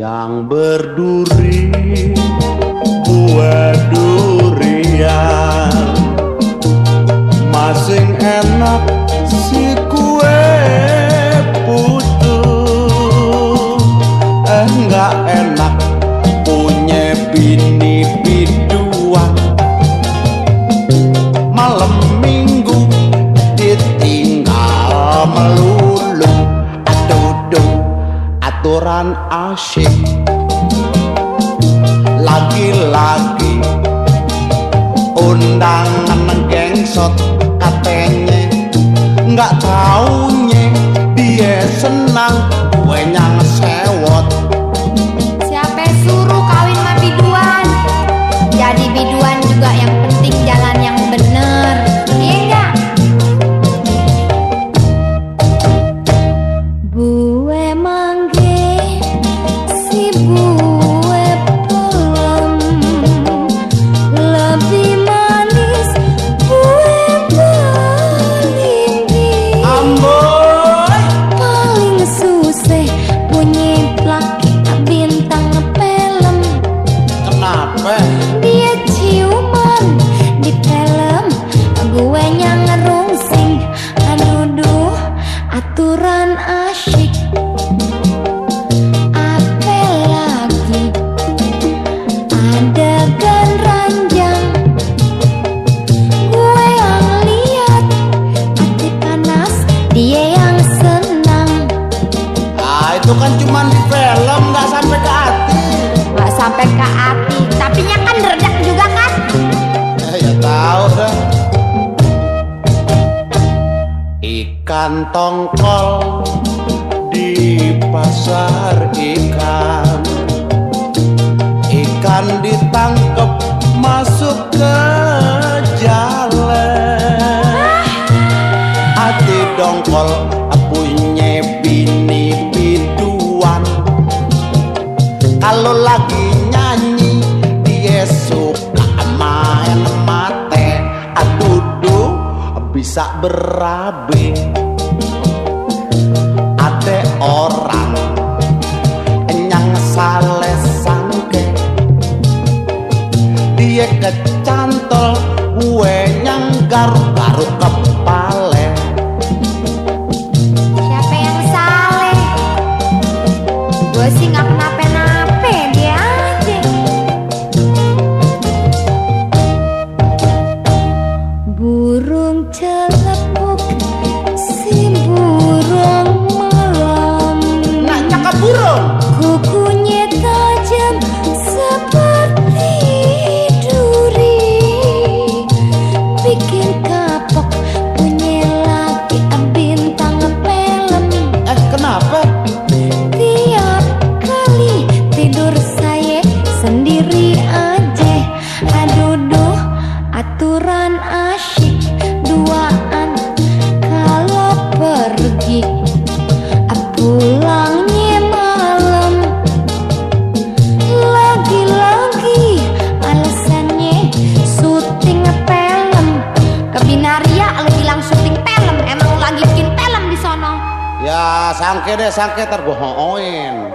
yang berduri aturan asyik lagi-lagi undangan gengsot katanya nggak taunya dia senang gue nyang sewot Siapa suruh kawin sama biduan? Jadi biduan juga yang penting jalan yang bener. Itu kan di film nggak sampai ke hati. Nggak sampai ke hati tapi nya kan redak juga kan? Eh, ya tahu dah. Ikan tongkol masuk ke jalan. Hati dongkol punya bini biduan. Kalau lagi nyanyi dia suka main mate. Aduduh bisa berabe kecantol gue yang garuk-garuk kepale. Siapa yang saleh? Gue sih nggak kenapa-napa dia aja. Burung celepuk sangke deh sangke terbohongin